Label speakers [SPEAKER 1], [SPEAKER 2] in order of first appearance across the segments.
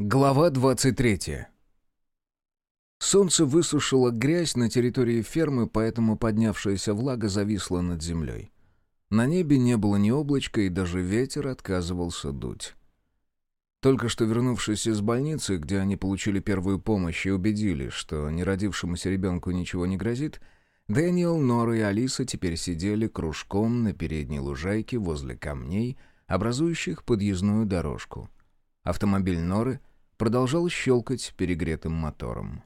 [SPEAKER 1] Глава 23. Солнце высушило грязь на территории фермы, поэтому поднявшаяся влага зависла над землей. На небе не было ни облачка, и даже ветер отказывался дуть. Только что вернувшись из больницы, где они получили первую помощь и убедились, что неродившемуся ребенку ничего не грозит, Дэниел, Нора и Алиса теперь сидели кружком на передней лужайке возле камней, образующих подъездную дорожку. Автомобиль Норы — продолжал щелкать перегретым мотором.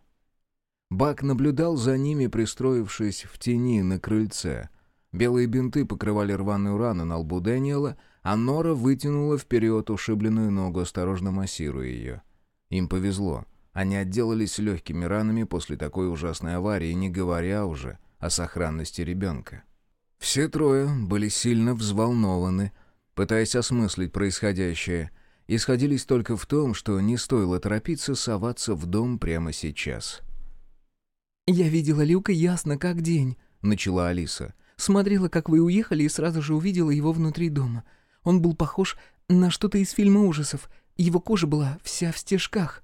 [SPEAKER 1] Бак наблюдал за ними, пристроившись в тени на крыльце. Белые бинты покрывали рваную рану на лбу Дэниела, а Нора вытянула вперед ушибленную ногу, осторожно массируя ее. Им повезло. Они отделались легкими ранами после такой ужасной аварии, не говоря уже о сохранности ребенка. Все трое были сильно взволнованы, пытаясь осмыслить происходящее — и сходились только в том, что не стоило торопиться соваться в дом прямо сейчас.
[SPEAKER 2] «Я видела Люка ясно как день», — начала Алиса. «Смотрела, как вы уехали, и сразу же увидела его внутри дома. Он был похож на что-то из фильма ужасов. Его кожа была вся в стежках».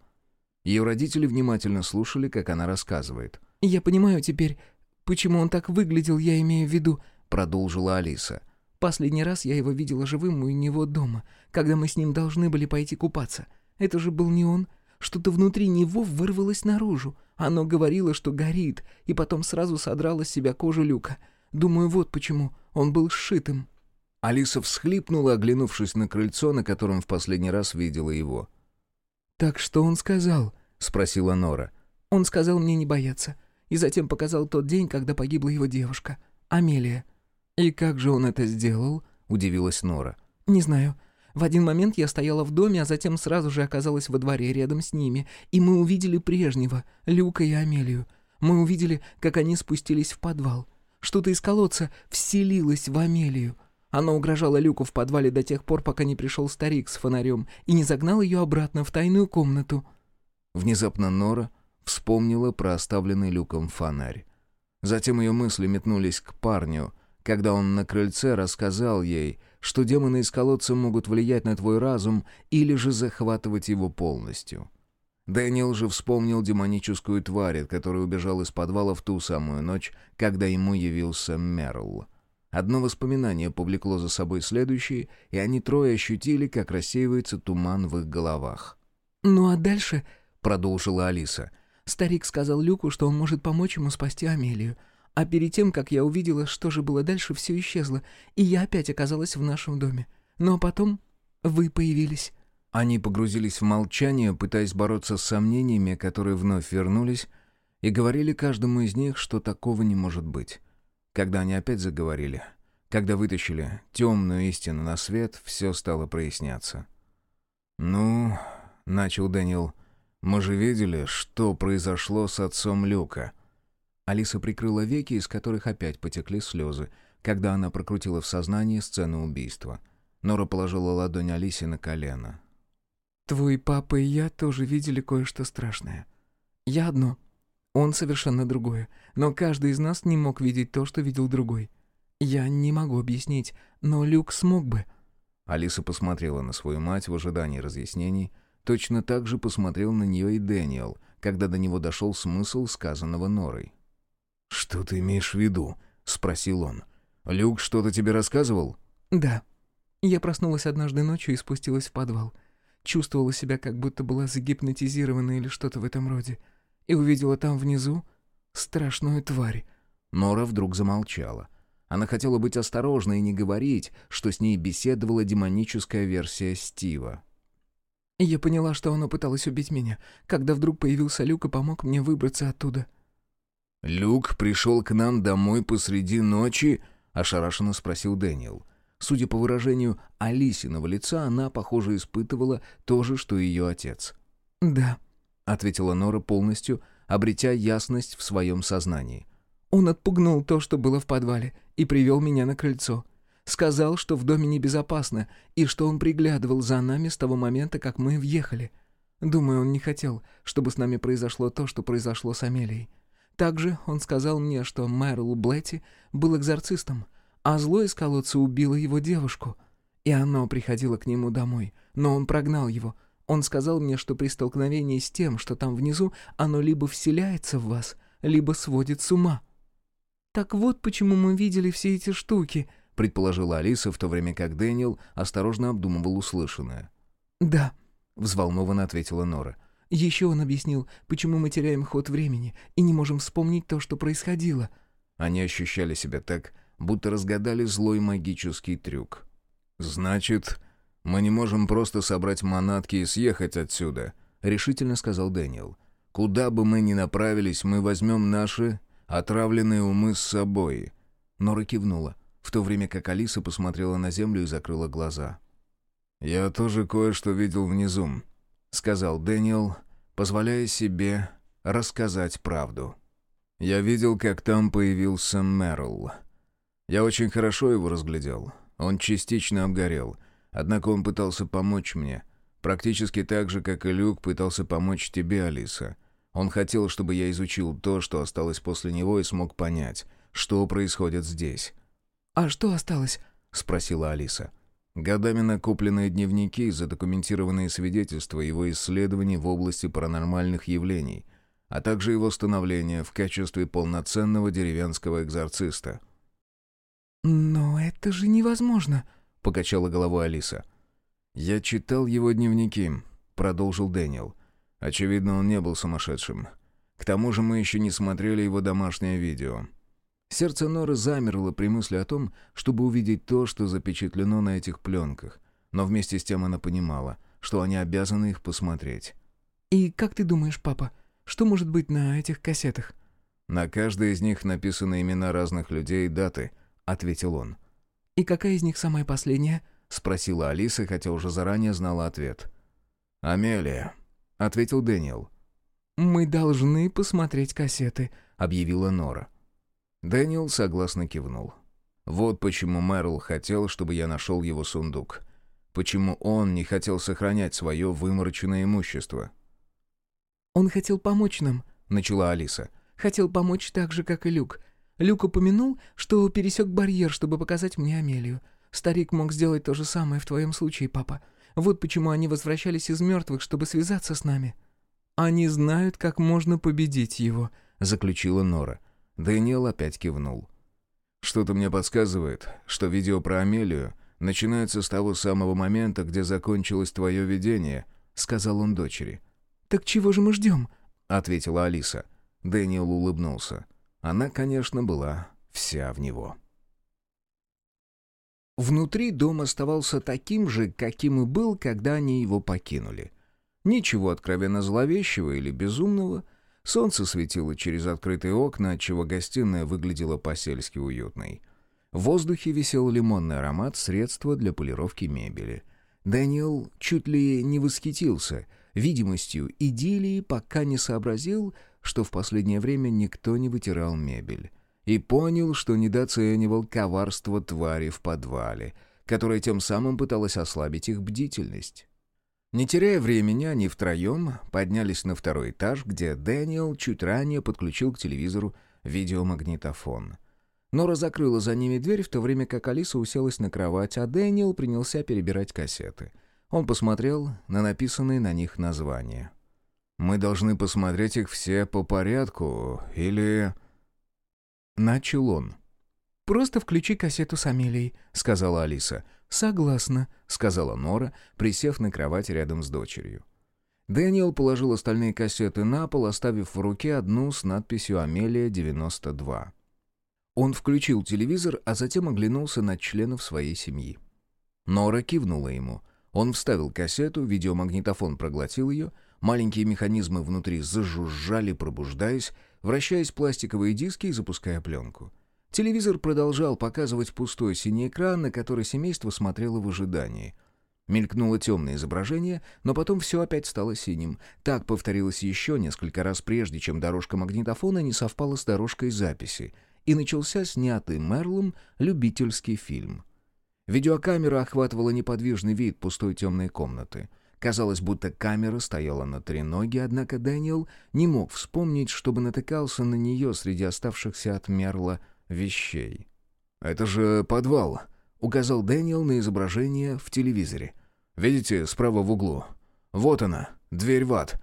[SPEAKER 1] Ее родители внимательно слушали, как она рассказывает.
[SPEAKER 2] «Я понимаю теперь, почему он так выглядел, я имею в виду», — продолжила Алиса. Последний раз я его видела живым у него дома, когда мы с ним должны были пойти купаться. Это же был не он. Что-то внутри него вырвалось наружу. Оно говорило, что горит, и потом сразу содрало с себя кожу люка. Думаю, вот почему. Он был сшитым».
[SPEAKER 1] Алиса всхлипнула, оглянувшись на крыльцо, на котором в последний раз видела его.
[SPEAKER 2] «Так что он сказал?» — спросила Нора. «Он сказал мне не бояться. И затем показал тот день, когда погибла его девушка, Амелия.
[SPEAKER 1] «И как же он это сделал?» — удивилась Нора.
[SPEAKER 2] «Не знаю. В один момент я стояла в доме, а затем сразу же оказалась во дворе рядом с ними, и мы увидели прежнего, Люка и Амелию. Мы увидели, как они спустились в подвал. Что-то из колодца вселилось в Амелию. Она угрожала Люку в подвале до тех пор, пока не пришел старик с фонарем и не загнал ее обратно в тайную комнату».
[SPEAKER 1] Внезапно Нора вспомнила про оставленный Люком фонарь. Затем ее мысли метнулись к парню, когда он на крыльце рассказал ей, что демоны из колодца могут влиять на твой разум или же захватывать его полностью. Дэниел же вспомнил демоническую тварь, от которой убежал из подвала в ту самую ночь, когда ему явился Мерл. Одно воспоминание повлекло за собой следующее, и они трое ощутили, как рассеивается туман в их головах.
[SPEAKER 2] «Ну а дальше», — продолжила Алиса, — «старик сказал Люку, что он может помочь ему спасти Амелию. А перед тем, как я увидела, что же было дальше, все исчезло, и я опять оказалась в нашем доме. Но потом вы появились».
[SPEAKER 1] Они погрузились в молчание, пытаясь бороться с сомнениями, которые вновь вернулись, и говорили каждому из них, что такого не может быть. Когда они опять заговорили, когда вытащили темную истину на свет, все стало проясняться. «Ну, — начал Дэниел, — мы же видели, что произошло с отцом Люка». Алиса прикрыла веки, из которых опять потекли слезы, когда она прокрутила в сознании сцену убийства. Нора положила ладонь Алисе на колено.
[SPEAKER 2] «Твой папа и я тоже видели кое-что страшное. Я одно, он совершенно другое, но каждый из нас не мог видеть то, что видел другой. Я не могу объяснить, но Люк смог бы».
[SPEAKER 1] Алиса посмотрела на свою мать в ожидании разъяснений. Точно так же посмотрел на нее и Дэниел, когда до него дошел смысл сказанного Норой. «Что ты имеешь в виду?» — спросил он. «Люк что-то тебе рассказывал?»
[SPEAKER 2] «Да. Я проснулась однажды ночью и спустилась в подвал. Чувствовала себя, как будто была загипнотизирована или что-то в этом роде. И увидела там внизу страшную тварь».
[SPEAKER 1] Нора вдруг замолчала. Она хотела быть осторожной и не говорить, что с ней беседовала демоническая версия Стива.
[SPEAKER 2] Я поняла, что она пыталась убить меня, когда вдруг появился Люк и помог мне выбраться оттуда.
[SPEAKER 1] «Люк пришел к нам домой посреди ночи?» — ошарашенно спросил Дэниел. Судя по выражению Алисиного лица, она, похоже, испытывала то же, что и ее отец.
[SPEAKER 2] «Да», —
[SPEAKER 1] ответила Нора полностью, обретя ясность в своем сознании.
[SPEAKER 2] «Он отпугнул то, что было в подвале, и привел меня на крыльцо. Сказал, что в доме небезопасно, и что он приглядывал за нами с того момента, как мы въехали. Думаю, он не хотел, чтобы с нами произошло то, что произошло с Амелией. Также он сказал мне, что Мэрл Блетти был экзорцистом, а зло из колодца убило его девушку. И оно приходило к нему домой, но он прогнал его. Он сказал мне, что при столкновении с тем, что там внизу, оно либо вселяется в вас, либо сводит с ума». «Так вот почему мы видели все эти штуки», — предположила Алиса, в то время как Дэниел осторожно обдумывал услышанное.
[SPEAKER 1] «Да», — взволнованно ответила Нора.
[SPEAKER 2] «Еще он объяснил, почему мы теряем ход времени и не можем вспомнить то, что происходило».
[SPEAKER 1] Они ощущали себя так, будто разгадали злой магический трюк. «Значит, мы не можем просто собрать манатки и съехать отсюда», — решительно сказал Дэниел. «Куда бы мы ни направились, мы возьмем наши отравленные умы с собой».
[SPEAKER 2] Нора кивнула, в то время как Алиса посмотрела на землю и закрыла глаза.
[SPEAKER 1] «Я тоже кое-что видел внизу», — сказал Дэниел, позволяя себе рассказать правду. «Я видел, как там появился Мэрл. Я очень хорошо его разглядел. Он частично обгорел, однако он пытался помочь мне, практически так же, как и Люк пытался помочь тебе, Алиса. Он хотел, чтобы я изучил то, что осталось после него, и смог понять, что происходит здесь».
[SPEAKER 2] «А что осталось?»
[SPEAKER 1] — спросила Алиса. Годами накопленные дневники, задокументированные свидетельства его исследований в области паранормальных явлений, а также его становление в качестве полноценного деревенского экзорциста.
[SPEAKER 2] «Но это же невозможно», — покачала головой Алиса.
[SPEAKER 1] «Я читал его дневники», — продолжил Дэниел. «Очевидно, он не был сумасшедшим. К тому же мы еще не смотрели его домашнее видео. Сердце Норы замерло при мысли о том, чтобы увидеть то, что запечатлено на этих пленках, но вместе с тем она понимала, что они обязаны их посмотреть.
[SPEAKER 2] «И как ты думаешь, папа, что может быть на этих кассетах?»
[SPEAKER 1] «На каждой из них написаны имена разных людей и даты», — ответил он.
[SPEAKER 2] «И какая из них самая последняя?»
[SPEAKER 1] — спросила Алиса, хотя уже заранее знала ответ. «Амелия», — ответил Дэниел.
[SPEAKER 2] «Мы должны посмотреть кассеты», — объявила Нора.
[SPEAKER 1] Дэниел согласно кивнул. Вот почему Мэрл хотел, чтобы я нашел его сундук. Почему он не хотел сохранять свое вымороченное имущество.
[SPEAKER 2] «Он хотел помочь нам», — начала Алиса. «Хотел помочь так же, как и Люк. Люк упомянул, что пересек барьер, чтобы показать мне Амелию. Старик мог сделать то же самое в твоем случае, папа. Вот почему они возвращались из мертвых, чтобы связаться с нами».
[SPEAKER 1] «Они знают, как можно победить его», — заключила Нора. Дэниел опять кивнул. «Что-то мне подсказывает, что видео про Амелию начинается с того самого момента, где закончилось твое видение», — сказал он дочери.
[SPEAKER 2] «Так чего же мы ждем?»
[SPEAKER 1] — ответила Алиса. Дэниел улыбнулся. Она, конечно, была вся в него. Внутри дом оставался таким же, каким и был, когда они его покинули. Ничего откровенно зловещего или безумного — Солнце светило через открытые окна, отчего гостиная выглядела по-сельски уютной. В воздухе висел лимонный аромат средства для полировки мебели. Дэниел чуть ли не восхитился видимостью идиллии, пока не сообразил, что в последнее время никто не вытирал мебель. И понял, что недооценивал коварство твари в подвале, которая тем самым пыталась ослабить их бдительность. Не теряя времени, они втроем поднялись на второй этаж, где Дэниел чуть ранее подключил к телевизору видеомагнитофон. Нора закрыла за ними дверь, в то время как Алиса уселась на кровать, а Дэниел принялся перебирать кассеты. Он посмотрел на написанные на них названия. «Мы должны посмотреть их все по порядку, или...» Начал он.
[SPEAKER 2] «Просто включи кассету с Амелией», — сказала Алиса.
[SPEAKER 1] «Согласна», — сказала Нора, присев на кровать рядом с дочерью. Дэниел положил остальные кассеты на пол, оставив в руке одну с надписью «Амелия-92». Он включил телевизор, а затем оглянулся на членов своей семьи. Нора кивнула ему. Он вставил кассету, видеомагнитофон проглотил ее, маленькие механизмы внутри зажужжали, пробуждаясь, вращаясь пластиковые диски и запуская пленку. Телевизор продолжал показывать пустой синий экран, на который семейство смотрело в ожидании. Мелькнуло темное изображение, но потом все опять стало синим. Так повторилось еще несколько раз, прежде чем дорожка магнитофона не совпала с дорожкой записи, и начался снятый Мерлом любительский фильм. Видеокамера охватывала неподвижный вид пустой темной комнаты. Казалось, будто камера стояла на треноге, однако Дэниел не мог вспомнить, чтобы натыкался на нее среди оставшихся от Мерла вещей. «Это же подвал», — указал Дэниел на изображение в телевизоре. «Видите, справа в углу? Вот она, дверь в ад».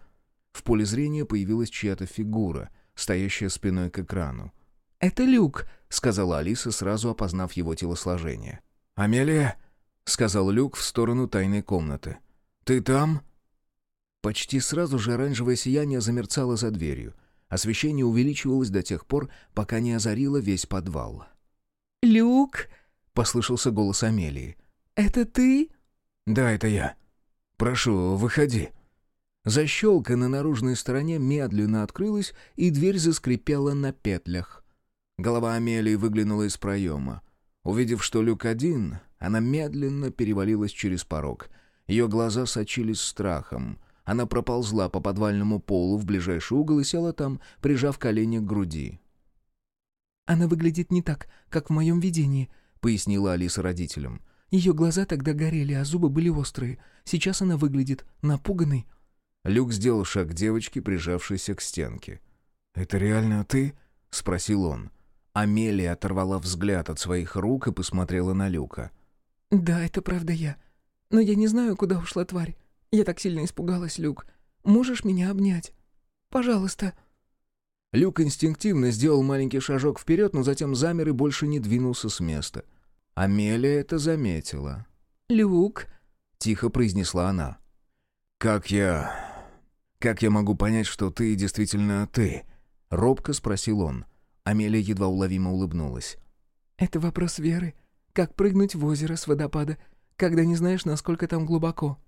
[SPEAKER 1] В поле зрения появилась чья-то фигура, стоящая спиной к экрану.
[SPEAKER 2] «Это Люк», —
[SPEAKER 1] сказала Алиса, сразу опознав его телосложение. «Амелия?» — сказал Люк в сторону тайной комнаты. «Ты там?» Почти сразу же оранжевое сияние замерцало за дверью. Освещение увеличивалось до тех пор, пока не озарило весь подвал.
[SPEAKER 2] «Люк?»
[SPEAKER 1] — послышался голос Амелии.
[SPEAKER 2] «Это ты?»
[SPEAKER 1] «Да, это я. Прошу, выходи». Защелка на наружной стороне медленно открылась, и дверь заскрипела на петлях. Голова Амелии выглянула из проема. Увидев, что люк один, она медленно перевалилась через порог. Ее глаза сочились страхом. Она проползла по подвальному полу в ближайший угол и села там, прижав колени к груди.
[SPEAKER 2] «Она выглядит не так, как в моем видении», — пояснила Алиса родителям. «Ее глаза тогда горели, а зубы были острые. Сейчас она выглядит напуганной».
[SPEAKER 1] Люк сделал шаг к девочке, прижавшейся к стенке. «Это реально ты?» — спросил он. Амелия оторвала взгляд от своих рук и посмотрела на Люка.
[SPEAKER 2] «Да, это правда я. Но я не знаю, куда ушла тварь. Я так сильно испугалась, Люк. Можешь меня обнять? Пожалуйста».
[SPEAKER 1] Люк инстинктивно сделал маленький шажок вперед, но затем замер и больше не двинулся с места. Амелия это заметила.
[SPEAKER 2] «Люк», —
[SPEAKER 1] тихо произнесла она. «Как я «Как я могу понять, что ты действительно ты?» — робко спросил он. Амелия едва уловимо улыбнулась.
[SPEAKER 2] «Это вопрос веры. Как прыгнуть в озеро с водопада, когда не знаешь, насколько там глубоко?»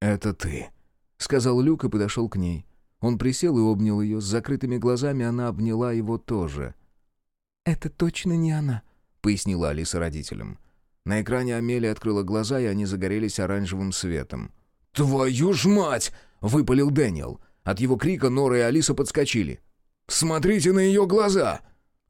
[SPEAKER 1] «Это ты», — сказал Люк и подошел к ней. Он присел и обнял ее. С закрытыми глазами она обняла его тоже.
[SPEAKER 2] «Это точно не она», —
[SPEAKER 1] пояснила Алиса родителям. На экране Амелия открыла глаза, и они загорелись оранжевым светом. «Твою ж мать!» — выпалил Дэниел. От его крика Нора и Алиса подскочили. «Смотрите на ее глаза!»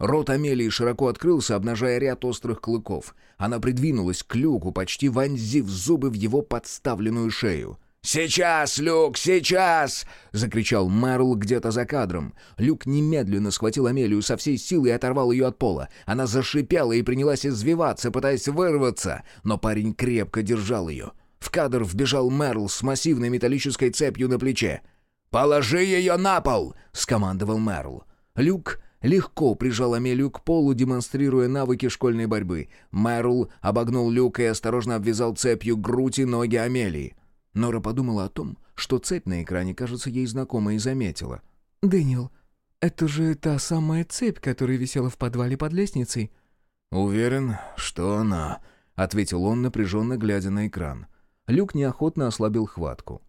[SPEAKER 1] Рот Амелии широко открылся, обнажая ряд острых клыков. Она придвинулась к люку, почти вонзив зубы в его подставленную шею. «Сейчас, Люк, сейчас!» — закричал Мэрл где-то за кадром. Люк немедленно схватил Амелию со всей силы и оторвал ее от пола. Она зашипела и принялась извиваться, пытаясь вырваться, но парень крепко держал ее. В кадр вбежал Мерл с массивной металлической цепью на плече. «Положи ее на пол!» — скомандовал Мерл. Люк легко прижал Амелию к полу, демонстрируя навыки школьной борьбы. Мерл обогнул Люка и осторожно обвязал цепью грудь и ноги Амелии. Нора подумала о том, что цепь на экране кажется ей знакомой и заметила.
[SPEAKER 2] «Дэниел, это же та самая цепь, которая висела в подвале под лестницей?»
[SPEAKER 1] «Уверен, что она», — ответил он, напряженно глядя на экран. Люк неохотно ослабил хватку.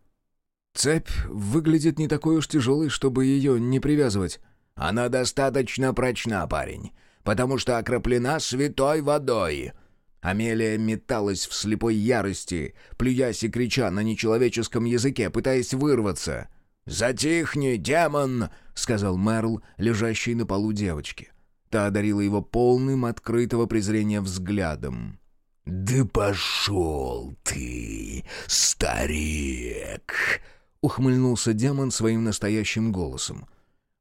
[SPEAKER 1] «Цепь выглядит не такой уж тяжелой, чтобы ее не привязывать». «Она достаточно прочна, парень, потому что окроплена святой водой». Амелия металась в слепой ярости, плюясь и крича на нечеловеческом языке, пытаясь вырваться. «Затихни, демон!» — сказал Мерл, лежащий на полу девочки. Та одарила его полным открытого презрения взглядом. «Да пошел ты, старик!» — ухмыльнулся демон своим настоящим голосом.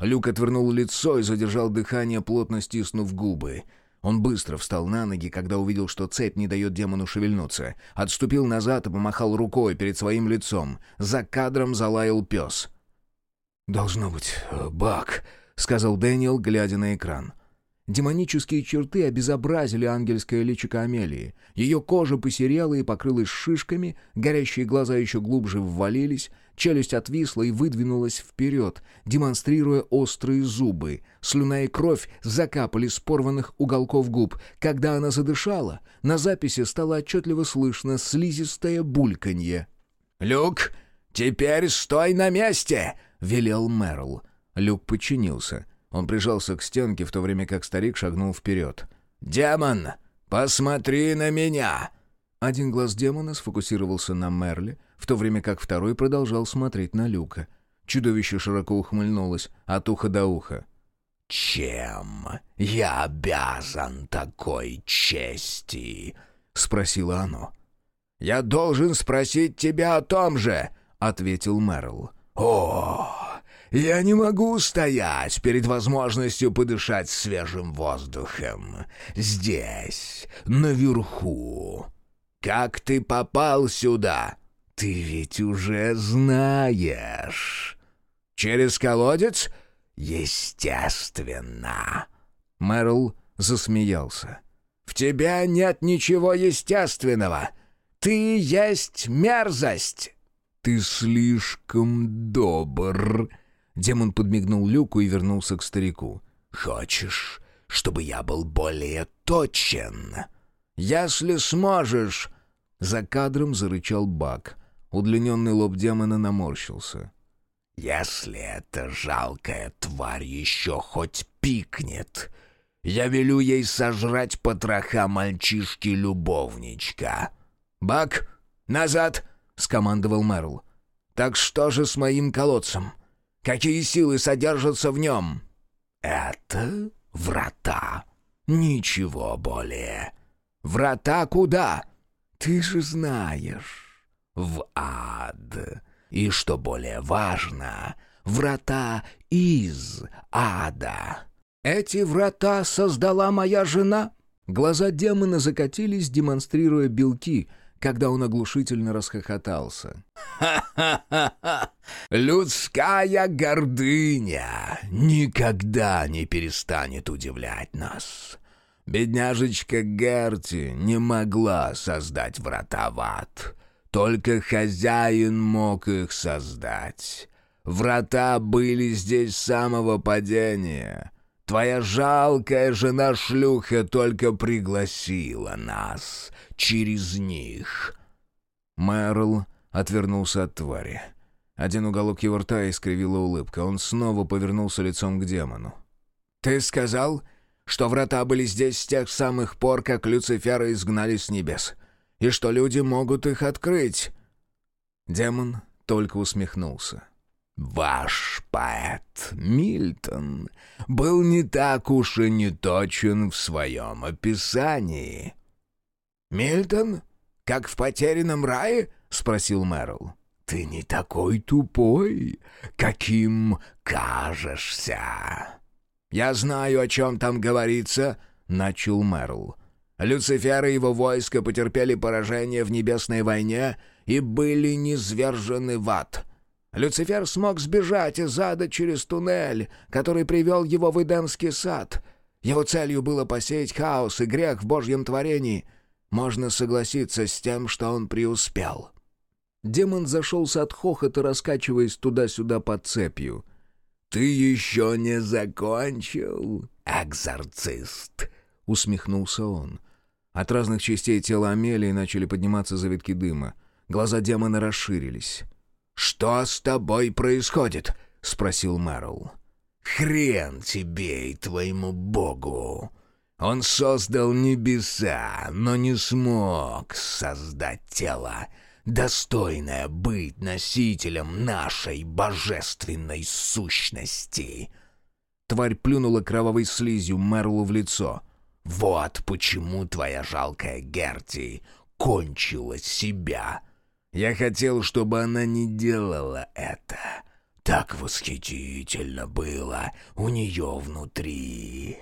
[SPEAKER 1] Люк отвернул лицо и задержал дыхание, плотно стиснув губы. Он быстро встал на ноги, когда увидел, что цепь не дает демону шевельнуться. Отступил назад и помахал рукой перед своим лицом. За кадром залаял пес. «Должно быть, Бак», — сказал Дэниел, глядя на экран. Демонические черты обезобразили ангельское личико Амелии. Ее кожа посерела и покрылась шишками, горящие глаза еще глубже ввалились, челюсть отвисла и выдвинулась вперед, демонстрируя острые зубы. Слюна и кровь закапали с порванных уголков губ. Когда она задышала, на записи стало отчетливо слышно слизистое бульканье. «Люк, теперь стой на месте!» — велел Мерл. Люк подчинился. Он прижался к стенке, в то время как старик шагнул вперед. «Демон, посмотри на меня!» Один глаз демона сфокусировался на Мерле, в то время как второй продолжал смотреть на Люка. Чудовище широко ухмыльнулось от уха до уха. «Чем я обязан такой чести?» — спросило оно. «Я должен спросить тебя о том же», — ответил Мерл. «О, я не могу стоять перед возможностью подышать свежим воздухом. Здесь, наверху. Как ты попал сюда? ты ведь уже знаешь». «Через колодец?» «Естественно». Мэрл засмеялся. «В тебя нет ничего естественного. Ты есть мерзость». «Ты слишком добр». Демон подмигнул Люку и вернулся к старику. «Хочешь, чтобы я был более точен?» «Если сможешь!» За кадром зарычал Бак. Удлиненный лоб демона наморщился. «Если эта жалкая тварь еще хоть пикнет, я велю ей сожрать потроха мальчишки-любовничка». «Бак, назад!» — скомандовал Мерл. «Так что же с моим колодцем? Какие силы содержатся в нем?» «Это врата. Ничего более». «Врата куда?» «Ты же знаешь» в ад. И, что более важно, врата из ада. Эти врата создала моя жена. Глаза демона закатились, демонстрируя белки, когда он оглушительно расхохотался. «Ха-ха-ха! Людская гордыня никогда не перестанет удивлять нас. Бедняжечка Герти не могла создать врата в ад. Только хозяин мог их создать. Врата были здесь с самого падения. Твоя жалкая жена-шлюха только пригласила нас через них». Мэрл отвернулся от твари. Один уголок его рта искривила улыбка. Он снова повернулся лицом к демону. «Ты сказал, что врата были здесь с тех самых пор, как Люцифера изгнали с небес и что люди могут их открыть». Демон только усмехнулся. «Ваш поэт Мильтон был не так уж и не точен в своем описании». «Мильтон? Как в потерянном рае?» — спросил Мэрл. «Ты не такой тупой, каким кажешься». «Я знаю, о чем там говорится», — начал Мэрл. Люцифер и его войско потерпели поражение в небесной войне и были низвержены в ад. Люцифер смог сбежать из ада через туннель, который привел его в Эдемский сад. Его целью было посеять хаос и грех в Божьем творении. Можно согласиться с тем, что он преуспел. Демон зашелся от хохота, раскачиваясь туда-сюда под цепью. «Ты еще не закончил, экзорцист!» — усмехнулся он. От разных частей тела Амелии начали подниматься завитки дыма. Глаза демона расширились. «Что с тобой происходит?» — спросил Мэрл. «Хрен тебе и твоему богу! Он создал небеса, но не смог создать тело, достойное быть носителем нашей божественной сущности!» Тварь плюнула кровавой слизью Мерлу в лицо — вот почему твоя жалкая Герти кончила себя. Я хотел, чтобы она не делала это. Так восхитительно было у нее внутри.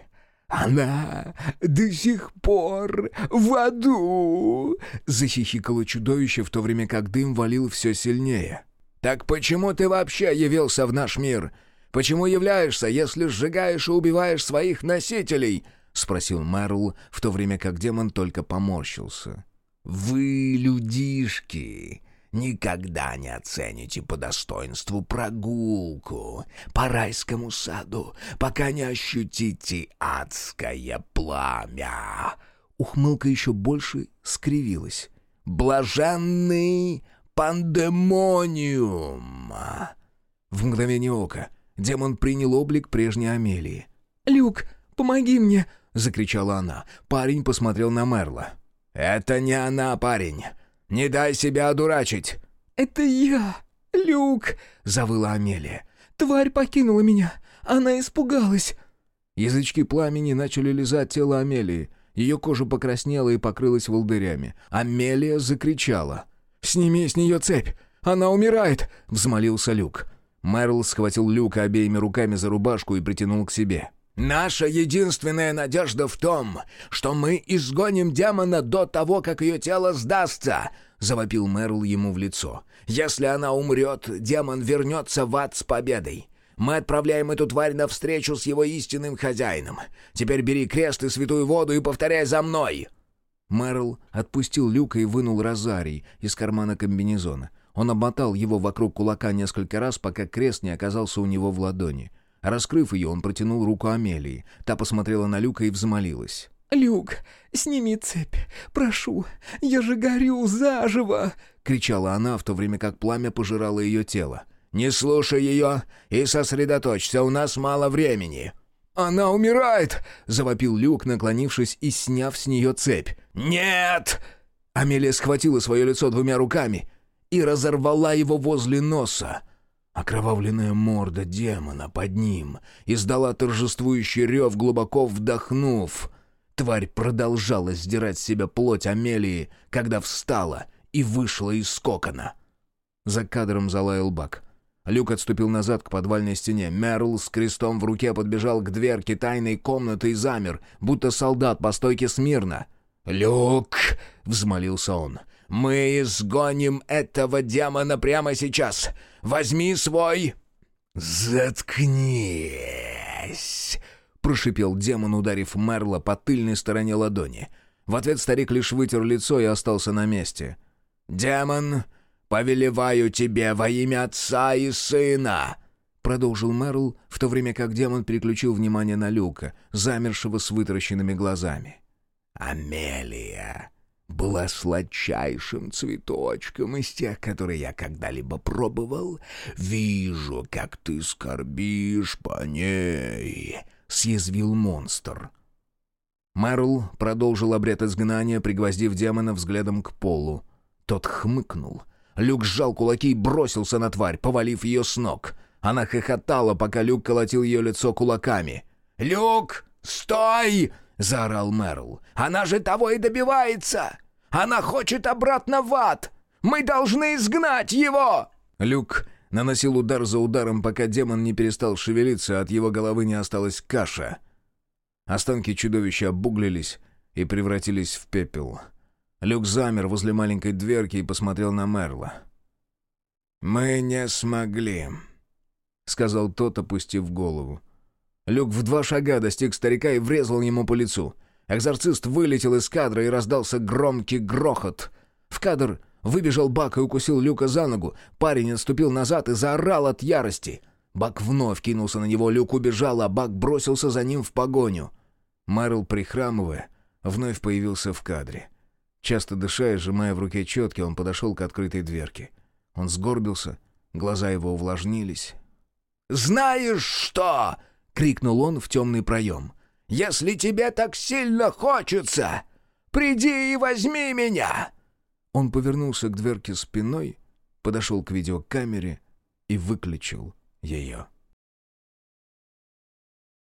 [SPEAKER 1] «Она до сих пор в аду!» — захихикало чудовище, в то время как дым валил все сильнее. «Так почему ты вообще явился в наш мир? Почему являешься, если сжигаешь и убиваешь своих носителей?» — спросил Мэрл, в то время как демон только поморщился. «Вы, людишки, никогда не оцените по достоинству прогулку по райскому саду, пока не ощутите адское пламя». Ухмылка еще больше скривилась. «Блаженный пандемониум!» В мгновение ока демон принял облик прежней Амелии.
[SPEAKER 2] «Люк, помоги мне!»
[SPEAKER 1] — закричала она. Парень посмотрел на Мерла. «Это не она, парень. Не дай себя одурачить».
[SPEAKER 2] «Это я, Люк!» — завыла Амелия. «Тварь покинула меня. Она испугалась».
[SPEAKER 1] Язычки пламени начали лизать тело Амелии. Ее кожа покраснела и покрылась волдырями. Амелия закричала. «Сними с нее цепь! Она умирает!» — взмолился Люк. Мерл схватил Люка обеими руками за рубашку и притянул к себе. Наша единственная надежда в том, что мы изгоним демона до того, как ее тело сдастся», —— завопил Мерл ему в лицо. «Если она умрет, демон вернется в ад с победой. Мы отправляем эту тварь навстречу с его истинным хозяином. Теперь бери крест и святую воду и повторяй за мной!» Мерл отпустил Люка и вынул розарий из кармана комбинезона. Он обмотал его вокруг кулака несколько раз, пока крест не оказался у него в ладони. Раскрыв ее, он протянул руку Амелии. Та посмотрела на Люка и взмолилась.
[SPEAKER 2] «Люк, сними цепь, прошу, я же горю заживо!»
[SPEAKER 1] — кричала она, в то время как пламя пожирало ее тело. «Не слушай ее и сосредоточься, у нас мало времени!» «Она умирает!» — завопил Люк, наклонившись и сняв с нее цепь. «Нет!» Амелия схватила свое лицо двумя руками и разорвала его возле носа. Окровавленная морда демона под ним издала торжествующий рев, глубоко вдохнув. Тварь продолжала сдирать с себя плоть Амелии, когда встала и вышла из кокона. За кадром залаял Бак. Люк отступил назад к подвальной стене. Мерл с крестом в руке подбежал к дверке тайной комнаты и замер, будто солдат по стойке смирно. «Люк!» — взмолился он. «Мы изгоним этого демона прямо сейчас! Возьми свой...» «Заткнись!» прошипел демон, ударив Мерла по тыльной стороне ладони. В ответ старик лишь вытер лицо и остался на месте. «Демон, повелеваю тебе во имя отца и сына!» Продолжил Мерл, в то время как демон переключил внимание на Люка, замершего с вытаращенными глазами. «Амелия!» Была сладчайшим цветочком из тех, которые я когда-либо пробовал. Вижу, как ты скорбишь по ней. — съязвил монстр. Мэрл продолжил обряд изгнания, пригвоздив демона взглядом к полу. Тот хмыкнул. Люк сжал кулаки и бросился на тварь, повалив ее с ног. Она хохотала, пока Люк колотил ее лицо кулаками. «Люк, стой!» — заорал Мэрл. «Она же того и добивается! Она хочет обратно в ад! Мы должны изгнать его!» Люк наносил удар за ударом, пока демон не перестал шевелиться, а от его головы не осталась каша. Останки чудовища обуглились и превратились в пепел. Люк замер возле маленькой дверки и посмотрел на Мерла. «Мы не смогли», — сказал тот, опустив голову. Люк в два шага достиг старика и врезал ему по лицу. Экзорцист вылетел из кадра и раздался громкий грохот. В кадр Выбежал Бак и укусил Люка за ногу. Парень отступил назад и заорал от ярости. Бак вновь кинулся на него, Люк убежал, а Бак бросился за ним в погоню. Мэрил, прихрамывая, вновь появился в кадре. Часто дыша и сжимая в руке четки, он подошел к открытой дверке. Он сгорбился, глаза его увлажнились. «Знаешь что?» — крикнул он в темный проем. «Если тебе так сильно хочется, приди и возьми меня!» Он повернулся к дверке спиной, подошел к видеокамере и выключил ее.